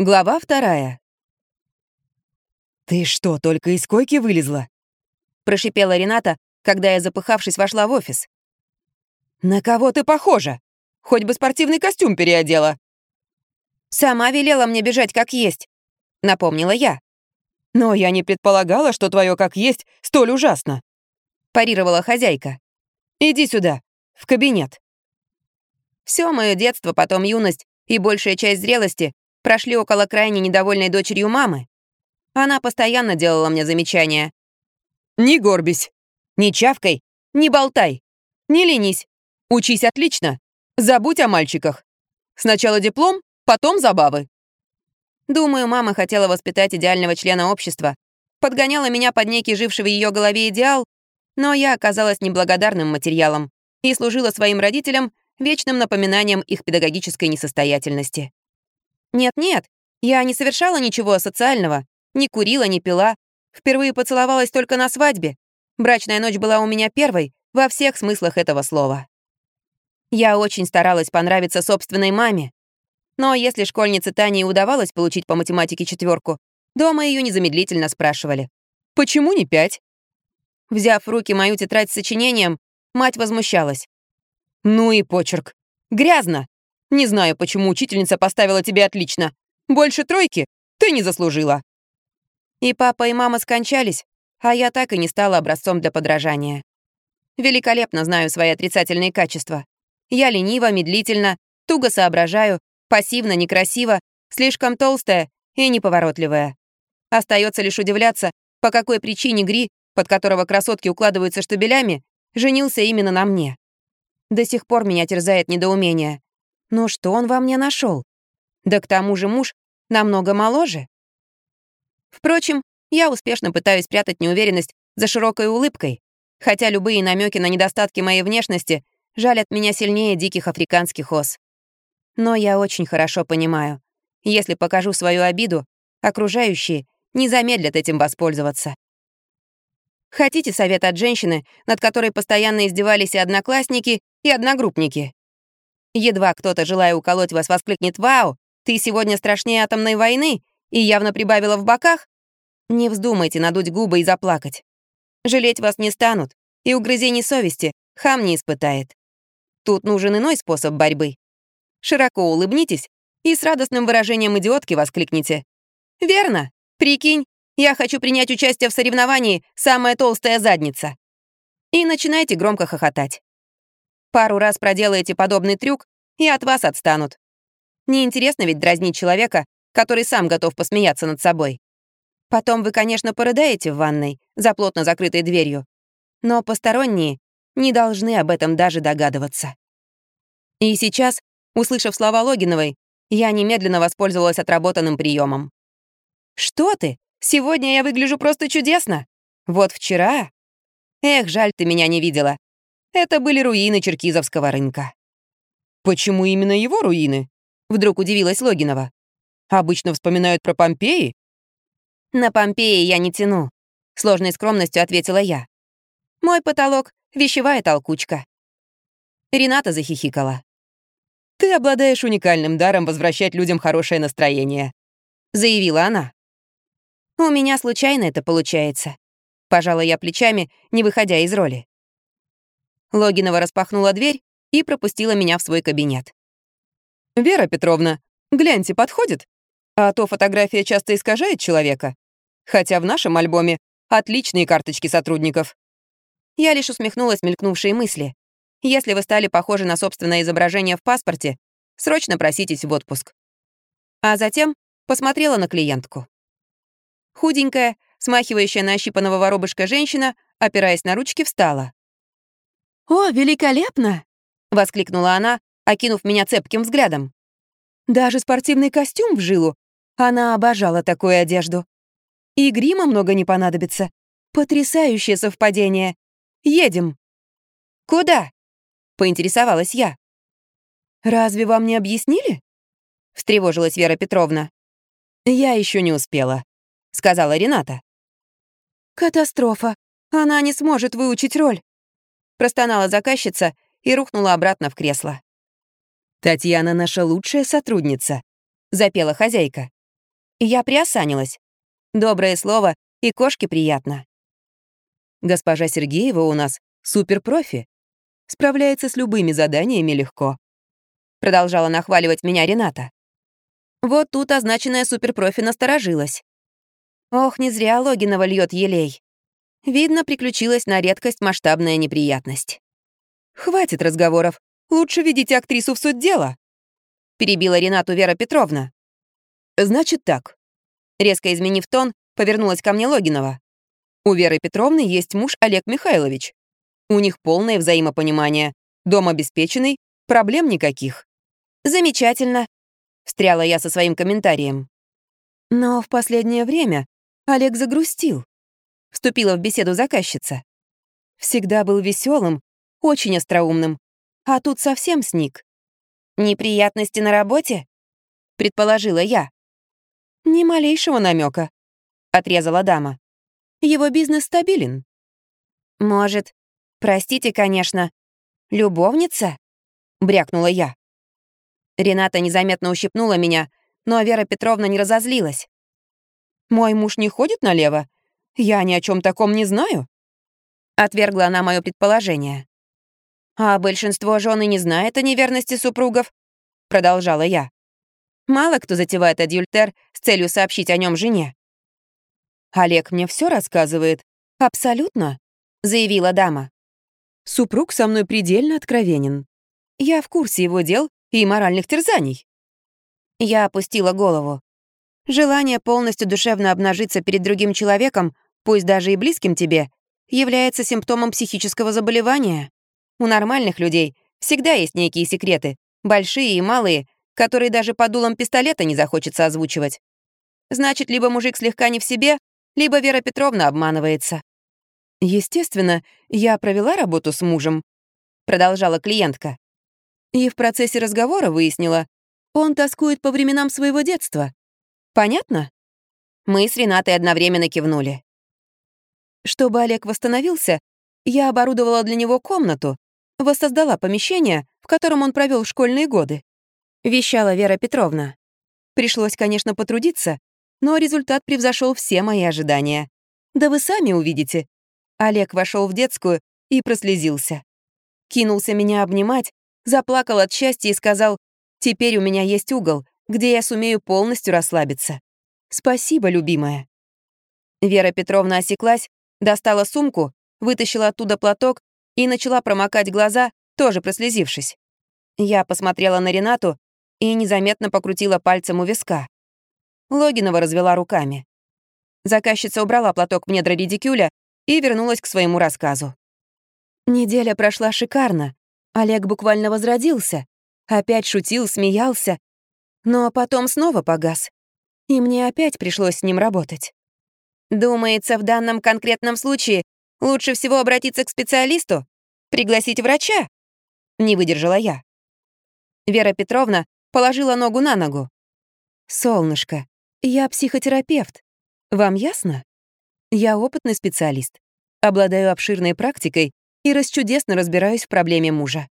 Глава вторая. «Ты что, только из койки вылезла?» — прошипела Рената, когда я, запыхавшись, вошла в офис. «На кого ты похожа? Хоть бы спортивный костюм переодела». «Сама велела мне бежать как есть», — напомнила я. «Но я не предполагала, что твое как есть столь ужасно», — парировала хозяйка. «Иди сюда, в кабинет». Все мое детство, потом юность и большая часть зрелости прошли около крайне недовольной дочерью мамы. Она постоянно делала мне замечания. «Не горбись, не чавкай, не болтай, не ленись, учись отлично, забудь о мальчиках. Сначала диплом, потом забавы». Думаю, мама хотела воспитать идеального члена общества, подгоняла меня под некий живший в ее голове идеал, но я оказалась неблагодарным материалом и служила своим родителям вечным напоминанием их педагогической несостоятельности. Нет-нет, я не совершала ничего асоциального, не курила, не пила. Впервые поцеловалась только на свадьбе. Брачная ночь была у меня первой во всех смыслах этого слова. Я очень старалась понравиться собственной маме. Но если школьнице Тане удавалось получить по математике четверку, дома ее незамедлительно спрашивали. «Почему не пять?» Взяв в руки мою тетрадь с сочинением, мать возмущалась. «Ну и почерк. Грязно. Не знаю, почему учительница поставила тебе отлично. Больше тройки ты не заслужила». И папа, и мама скончались, а я так и не стала образцом для подражания. Великолепно знаю свои отрицательные качества. Я ленива, медлительно, туго соображаю, пассивно, некрасиво, слишком толстая и неповоротливая. Остается лишь удивляться, по какой причине Гри, под которого красотки укладываются штабелями, женился именно на мне. До сих пор меня терзает недоумение. Но что он во мне нашел? Да к тому же муж намного моложе. Впрочем, я успешно пытаюсь прятать неуверенность за широкой улыбкой, хотя любые намеки на недостатки моей внешности жалят меня сильнее диких африканских ос. Но я очень хорошо понимаю, если покажу свою обиду, окружающие не замедлят этим воспользоваться. Хотите совет от женщины, над которой постоянно издевались и одноклассники, и одногруппники? Едва кто-то, желая уколоть вас, воскликнет «Вау! Ты сегодня страшнее атомной войны!» и явно прибавила в боках, не вздумайте надуть губы и заплакать. Жалеть вас не станут, и угрызений совести хам не испытает. Тут нужен иной способ борьбы. Широко улыбнитесь и с радостным выражением идиотки воскликните. «Верно! Прикинь, я хочу принять участие в соревновании «Самая толстая задница». И начинайте громко хохотать. Пару раз проделаете подобный трюк, и от вас отстанут. Неинтересно ведь дразнить человека, который сам готов посмеяться над собой. Потом вы, конечно, порыдаете в ванной, за плотно закрытой дверью, но посторонние не должны об этом даже догадываться. И сейчас, услышав слова Логиновой, я немедленно воспользовалась отработанным приемом. «Что ты? Сегодня я выгляжу просто чудесно. Вот вчера...» «Эх, жаль, ты меня не видела. Это были руины Черкизовского рынка». «Почему именно его руины?» — вдруг удивилась Логинова. «Обычно вспоминают про Помпеи?» «На Помпеи я не тяну», — сложной скромностью ответила я. «Мой потолок — вещевая толкучка». Рената захихикала. «Ты обладаешь уникальным даром возвращать людям хорошее настроение», — заявила она. «У меня случайно это получается», — пожала я плечами, не выходя из роли. Логинова распахнула дверь и пропустила меня в свой кабинет. «Вера Петровна, гляньте, подходит? А то фотография часто искажает человека. Хотя в нашем альбоме отличные карточки сотрудников». Я лишь усмехнулась мелькнувшей мысли. Если вы стали похожи на собственное изображение в паспорте, срочно проситесь в отпуск. А затем посмотрела на клиентку. Худенькая, смахивающая на ощипанного воробышка женщина, опираясь на ручки, встала. «О, великолепно!» — воскликнула она, окинув меня цепким взглядом. «Даже спортивный костюм в жилу. Она обожала такую одежду. И грима много не понадобится. Потрясающее совпадение. Едем». «Куда?» — поинтересовалась я. «Разве вам не объяснили?» — встревожилась Вера Петровна. «Я еще не успела», — сказала Рената. «Катастрофа. Она не сможет выучить роль», — простонала заказчица и рухнула обратно в кресло. «Татьяна наша лучшая сотрудница», — запела хозяйка. Я приосанилась. Доброе слово и кошке приятно. Госпожа Сергеева у нас суперпрофи. Справляется с любыми заданиями легко. Продолжала нахваливать меня Рената. Вот тут означенная суперпрофи насторожилась. Ох, не зря Логинова льет елей. Видно, приключилась на редкость масштабная неприятность. «Хватит разговоров. Лучше ведите актрису в суть дела», — перебила Ренату Вера Петровна. «Значит так». Резко изменив тон, повернулась ко мне Логинова. У Веры Петровны есть муж Олег Михайлович. У них полное взаимопонимание. Дом обеспеченный, проблем никаких. «Замечательно», — встряла я со своим комментарием. Но в последнее время Олег загрустил. Вступила в беседу заказчица. Всегда был веселым, очень остроумным, а тут совсем сник. «Неприятности на работе?» — предположила я. «Ни малейшего намека, отрезала дама. «Его бизнес стабилен». «Может, простите, конечно, любовница?» — брякнула я. Рената незаметно ущипнула меня, но Вера Петровна не разозлилась. «Мой муж не ходит налево? Я ни о чем таком не знаю». Отвергла она мое предположение. «А большинство жен и не знает о неверности супругов», — продолжала я. «Мало кто затевает адюльтер с целью сообщить о нем жене». «Олег мне все рассказывает. Абсолютно», — заявила дама. «Супруг со мной предельно откровенен. Я в курсе его дел и моральных терзаний». Я опустила голову. Желание полностью душевно обнажиться перед другим человеком, пусть даже и близким тебе, является симптомом психического заболевания. У нормальных людей всегда есть некие секреты, большие и малые, которые даже под дулом пистолета не захочется озвучивать. Значит, либо мужик слегка не в себе, либо Вера Петровна обманывается. Естественно, я провела работу с мужем, продолжала клиентка. И в процессе разговора выяснила, он тоскует по временам своего детства. Понятно? Мы с Ренатой одновременно кивнули. Чтобы Олег восстановился, я оборудовала для него комнату, воссоздала помещение, в котором он провел школьные годы. Вещала Вера Петровна. Пришлось, конечно, потрудиться, но результат превзошел все мои ожидания. Да вы сами увидите. Олег вошел в детскую и прослезился. Кинулся меня обнимать, заплакал от счастья и сказал, «Теперь у меня есть угол, где я сумею полностью расслабиться. Спасибо, любимая». Вера Петровна осеклась, достала сумку, вытащила оттуда платок и начала промокать глаза, тоже прослезившись. Я посмотрела на Ренату и незаметно покрутила пальцем у виска. Логинова развела руками. Заказчица убрала платок в недра редикюля и вернулась к своему рассказу. Неделя прошла шикарно. Олег буквально возродился. Опять шутил, смеялся. Но потом снова погас. И мне опять пришлось с ним работать. Думается, в данном конкретном случае лучше всего обратиться к специалисту, пригласить врача. Не выдержала я. Вера Петровна положила ногу на ногу. «Солнышко, я психотерапевт. Вам ясно? Я опытный специалист, обладаю обширной практикой и расчудесно разбираюсь в проблеме мужа.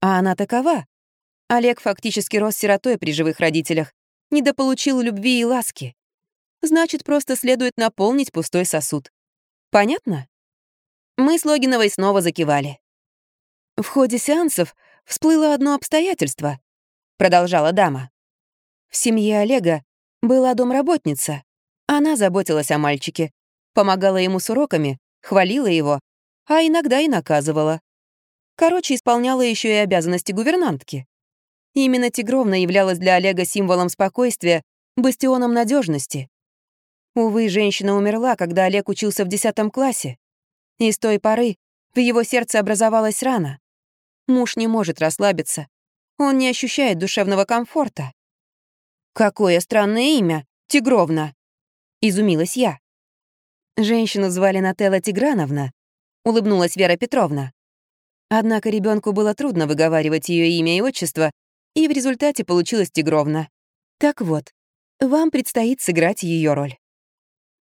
А она такова. Олег фактически рос сиротой при живых родителях, недополучил любви и ласки. Значит, просто следует наполнить пустой сосуд. Понятно? Мы с Логиновой снова закивали. В ходе сеансов всплыло одно обстоятельство, продолжала дама. В семье Олега была домработница. Она заботилась о мальчике, помогала ему с уроками, хвалила его, а иногда и наказывала. Короче, исполняла еще и обязанности гувернантки. Именно Тигровна являлась для Олега символом спокойствия, бастионом надежности. Увы, женщина умерла, когда Олег учился в 10 классе. И с той поры в его сердце образовалась рана. Муж не может расслабиться. Он не ощущает душевного комфорта. «Какое странное имя, Тигровна!» — изумилась я. Женщину звали Нателла Тиграновна, улыбнулась Вера Петровна. Однако ребенку было трудно выговаривать ее имя и отчество, и в результате получилась Тигровна. Так вот, вам предстоит сыграть ее роль.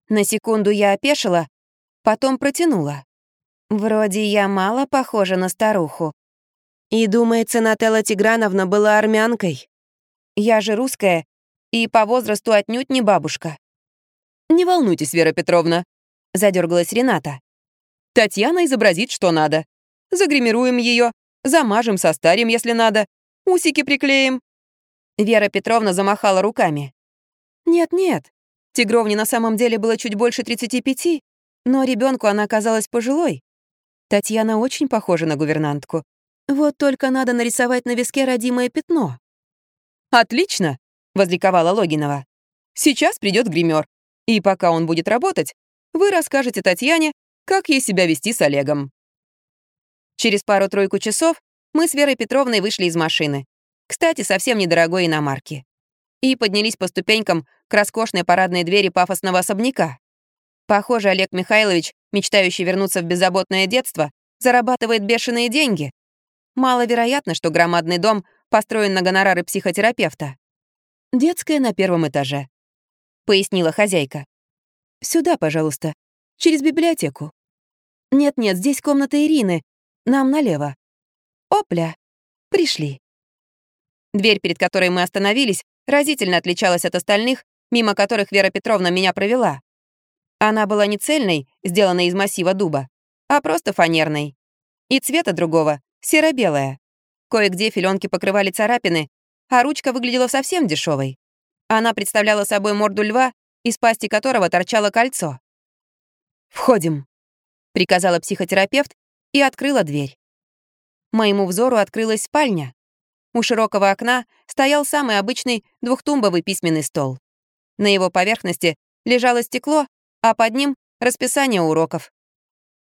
На секунду я опешила, потом протянула. Вроде я мало похожа на старуху. И, думается, Нателла Тиграновна была армянкой. Я же русская И по возрасту отнюдь не бабушка. «Не волнуйтесь, Вера Петровна», — задергалась Рената. «Татьяна изобразит, что надо. Загримируем ее, замажем, состарим, если надо, усики приклеим». Вера Петровна замахала руками. «Нет-нет, Тигровне на самом деле было чуть больше 35, но ребенку она оказалась пожилой. Татьяна очень похожа на гувернантку. Вот только надо нарисовать на виске родимое пятно. «Отлично!» — возликовала Логинова. «Сейчас придет гример, и пока он будет работать, вы расскажете Татьяне, как ей себя вести с Олегом». Через пару-тройку часов мы с Верой Петровной вышли из машины. Кстати, совсем недорогой иномарки. И поднялись по ступенькам к роскошной парадной двери пафосного особняка. Похоже, Олег Михайлович, мечтающий вернуться в беззаботное детство, зарабатывает бешеные деньги. Маловероятно, что громадный дом построен на гонорары психотерапевта. «Детская на первом этаже», — пояснила хозяйка. «Сюда, пожалуйста, через библиотеку». «Нет-нет, здесь комната Ирины, нам налево». «Опля, пришли». Дверь, перед которой мы остановились, разительно отличалась от остальных, мимо которых Вера Петровна меня провела. Она была не цельной, сделанной из массива дуба, а просто фанерной. И цвета другого — серо-белая. Кое-где филенки покрывали царапины, а ручка выглядела совсем дешевой. Она представляла собой морду льва, из пасти которого торчало кольцо. «Входим», — приказала психотерапевт и открыла дверь. Моему взору открылась спальня. У широкого окна стоял самый обычный двухтумбовый письменный стол. На его поверхности лежало стекло, а под ним — расписание уроков.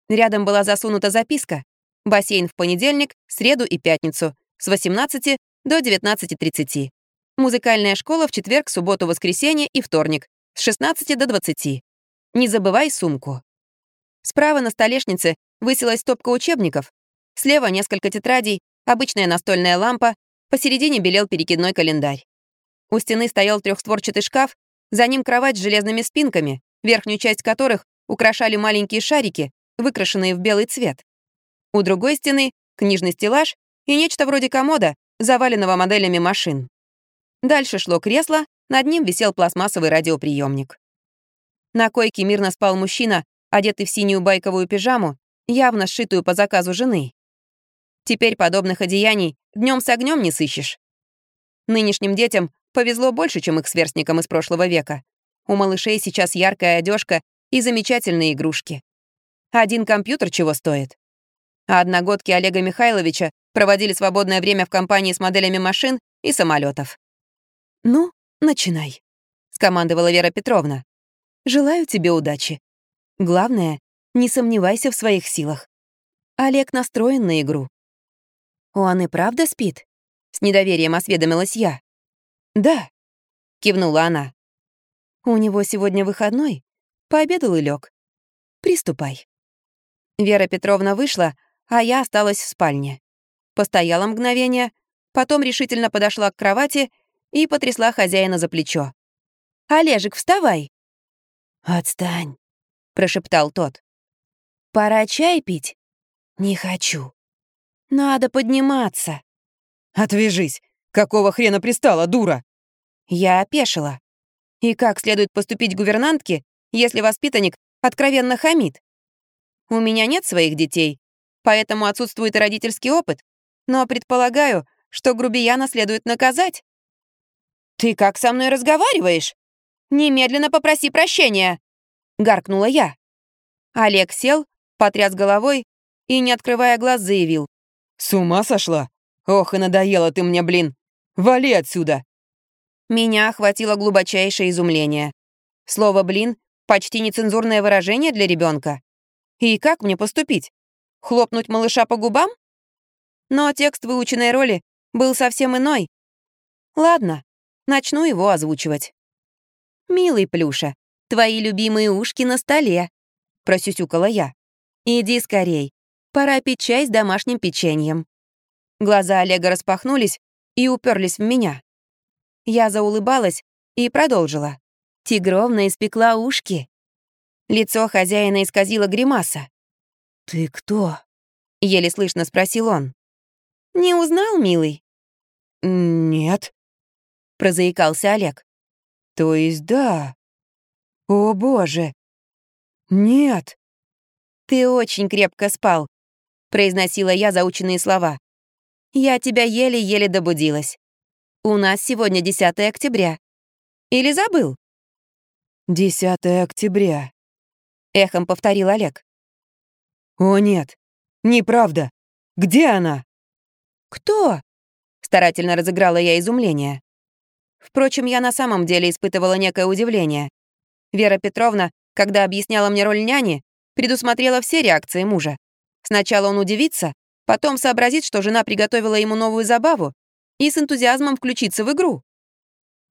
Рядом была засунута записка «Бассейн в понедельник, среду и пятницу с 18 до 19.30. Музыкальная школа в четверг, субботу, воскресенье и вторник с 16 до 20. Не забывай сумку». Справа на столешнице высилась стопка учебников, слева несколько тетрадей, обычная настольная лампа, посередине белел перекидной календарь. У стены стоял трехстворчатый шкаф, за ним кровать с железными спинками, верхнюю часть которых украшали маленькие шарики, выкрашенные в белый цвет. У другой стены — книжный стеллаж и нечто вроде комода, заваленного моделями машин. Дальше шло кресло, над ним висел пластмассовый радиоприемник. На койке мирно спал мужчина, одетый в синюю байковую пижаму, явно сшитую по заказу жены. Теперь подобных одеяний днем с огнем не сыщешь. Нынешним детям повезло больше, чем их сверстникам из прошлого века. У малышей сейчас яркая одежка и замечательные игрушки. Один компьютер чего стоит. А одногодки Олега Михайловича проводили свободное время в компании с моделями машин и самолетов. «Ну, начинай», — скомандовала Вера Петровна. «Желаю тебе удачи. Главное, не сомневайся в своих силах. Олег настроен на игру. «Он и правда спит?» — с недоверием осведомилась я. «Да», — кивнула она. «У него сегодня выходной. Пообедал и лег. Приступай». Вера Петровна вышла, а я осталась в спальне. Постояла мгновение, потом решительно подошла к кровати и потрясла хозяина за плечо. «Олежек, вставай!» «Отстань», — прошептал тот. «Пора чай пить?» «Не хочу». «Надо подниматься». «Отвяжись! Какого хрена пристала, дура?» Я опешила. И как следует поступить гувернантке, если воспитанник откровенно хамит? У меня нет своих детей, поэтому отсутствует и родительский опыт, но предполагаю, что грубияна следует наказать. «Ты как со мной разговариваешь? Немедленно попроси прощения!» — гаркнула я. Олег сел, потряс головой и, не открывая глаз, заявил. «С ума сошла? Ох, и надоела ты мне, блин! Вали отсюда!» Меня охватило глубочайшее изумление. Слово «блин» — почти нецензурное выражение для ребенка. И как мне поступить? Хлопнуть малыша по губам? Но текст выученной роли был совсем иной. Ладно, начну его озвучивать. «Милый Плюша, твои любимые ушки на столе», — просюсюкала я. «Иди скорей, Пора пить чай с домашним печеньем. Глаза Олега распахнулись и уперлись в меня. Я заулыбалась и продолжила. Тигровна испекла ушки. Лицо хозяина исказило гримаса. «Ты кто?» — еле слышно спросил он. «Не узнал, милый?» «Нет», — прозаикался Олег. То есть да. О боже. Нет. Ты очень крепко спал, произносила я заученные слова. Я тебя еле-еле добудилась. У нас сегодня 10 октября. Или забыл? 10 октября, эхом повторил Олег. О нет, неправда. Где она? Кто? Старательно разыграла я изумление. Впрочем, я на самом деле испытывала некое удивление. Вера Петровна, когда объясняла мне роль няни, предусмотрела все реакции мужа. Сначала он удивится, потом сообразит, что жена приготовила ему новую забаву, и с энтузиазмом включится в игру.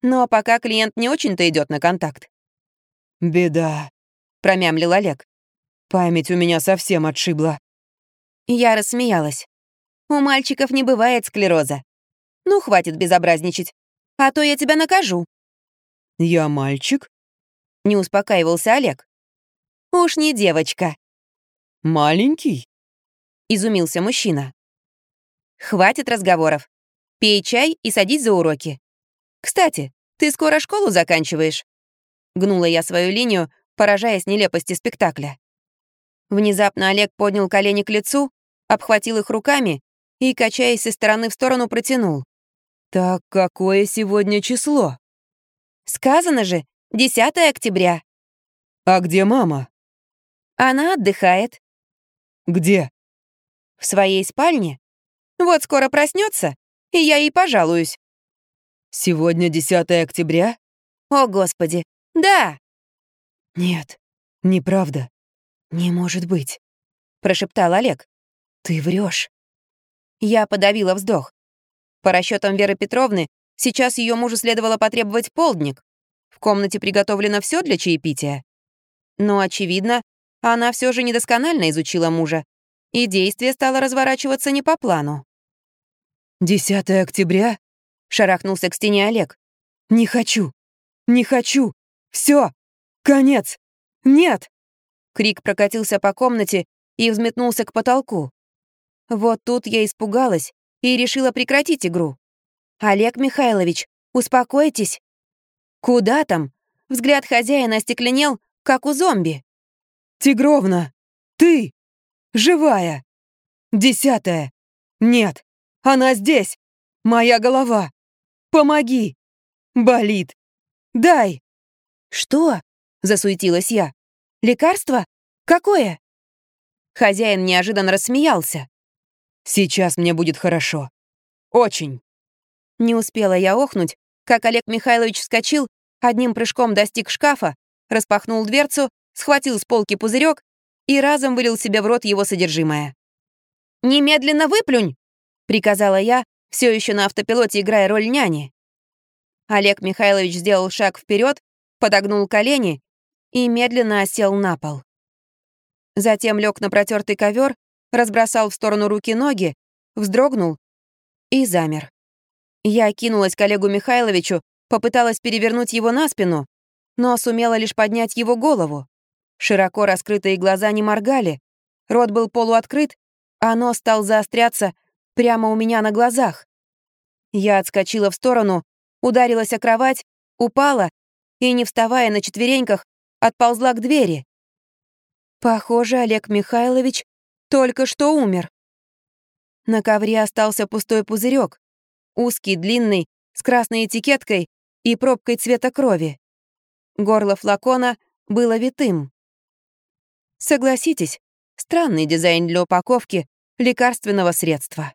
Но пока клиент не очень-то идет на контакт. «Беда», — промямлил Олег. «Память у меня совсем отшибла». Я рассмеялась. «У мальчиков не бывает склероза. Ну, хватит безобразничать а то я тебя накажу». «Я мальчик?» — не успокаивался Олег. «Уж не девочка». «Маленький?» — изумился мужчина. «Хватит разговоров. Пей чай и садись за уроки. Кстати, ты скоро школу заканчиваешь?» Гнула я свою линию, поражаясь нелепости спектакля. Внезапно Олег поднял колени к лицу, обхватил их руками и, качаясь из стороны в сторону, протянул. «Так какое сегодня число?» «Сказано же, 10 октября». «А где мама?» «Она отдыхает». «Где?» «В своей спальне. Вот скоро проснется, и я ей пожалуюсь». «Сегодня 10 октября?» «О, Господи, да!» «Нет, неправда. Не может быть», — прошептал Олег. «Ты врешь. Я подавила вздох. По расчетам Веры Петровны, сейчас ее мужу следовало потребовать полдник. В комнате приготовлено все для чаепития. Но, очевидно, она все же недосконально изучила мужа, и действие стало разворачиваться не по плану. «10 октября?» — шарахнулся к стене Олег. «Не хочу! Не хочу! Все! Конец! Нет!» Крик прокатился по комнате и взметнулся к потолку. Вот тут я испугалась и решила прекратить игру. «Олег Михайлович, успокойтесь». «Куда там?» Взгляд хозяина остекленел, как у зомби. «Тигровна, ты! Живая! Десятая! Нет, она здесь! Моя голова! Помоги! Болит! Дай!» «Что?» — засуетилась я. «Лекарство? Какое?» Хозяин неожиданно рассмеялся. Сейчас мне будет хорошо. Очень. Не успела я охнуть, как Олег Михайлович вскочил, одним прыжком достиг шкафа, распахнул дверцу, схватил с полки пузырек и разом вылил себе в рот его содержимое. «Немедленно выплюнь!» — приказала я, все еще на автопилоте играя роль няни. Олег Михайлович сделал шаг вперед, подогнул колени и медленно осел на пол. Затем лег на протертый ковер разбросал в сторону руки-ноги, вздрогнул и замер. Я кинулась к Олегу Михайловичу, попыталась перевернуть его на спину, но сумела лишь поднять его голову. Широко раскрытые глаза не моргали, рот был полуоткрыт, а нос стал заостряться прямо у меня на глазах. Я отскочила в сторону, ударилась о кровать, упала и, не вставая на четвереньках, отползла к двери. Похоже, Олег Михайлович только что умер. На ковре остался пустой пузырек, узкий, длинный, с красной этикеткой и пробкой цвета крови. Горло флакона было витым. Согласитесь, странный дизайн для упаковки лекарственного средства.